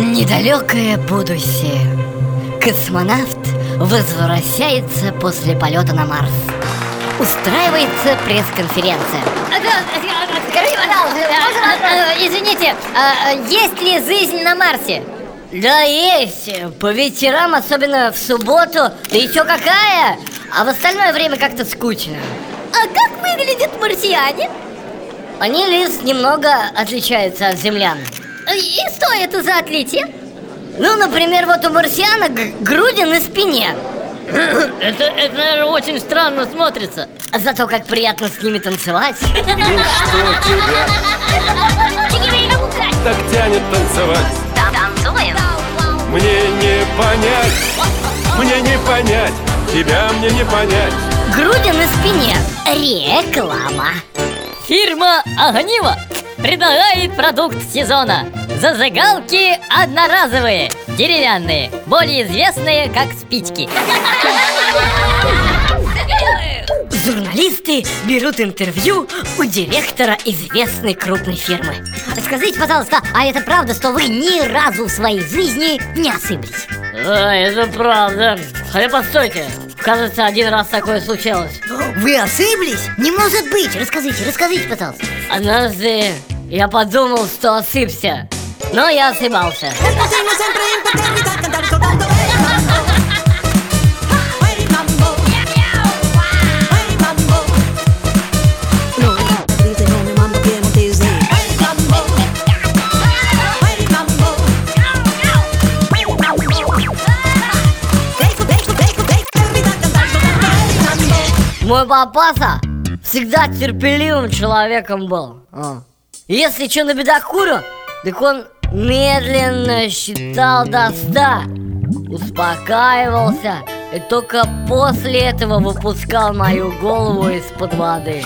Далекое будущее. Космонавт возвращается после полета на Марс. Устраивается пресс-конференция. Скажите, пожалуйста, извините, а, есть ли жизнь на Марсе? Да есть, по вечерам, особенно в субботу, да еще какая, а в остальное время как-то скучно. А как выглядят марсиане? Они лишь немного отличаются от землян. И что это за отличие? Ну, например, вот у марсианок груди на спине. Это, это, наверное, очень странно смотрится. Зато как приятно с ними танцевать. Ну что тебя так тянет танцевать? Танцуем. Мне не понять, мне не понять, тебя мне не понять. Груди на спине. Реклама. Фирма Огниво предлагает продукт сезона Зазыгалки одноразовые, деревянные, более известные как спички Журналисты берут интервью у директора известной крупной фирмы. Скажите, пожалуйста, а это правда, что вы ни разу в своей жизни не ошиблись? Да, это правда Хотя постойте, кажется, один раз такое случалось Вы ошиблись? Не может быть! Расскажите, расскажите, пожалуйста Однажды я подумал, что ошибся Но я ошибался Мой папаса всегда терпеливым человеком был. А. Если что на бедокуру, так он медленно считал до ста, успокаивался и только после этого выпускал мою голову из-под воды.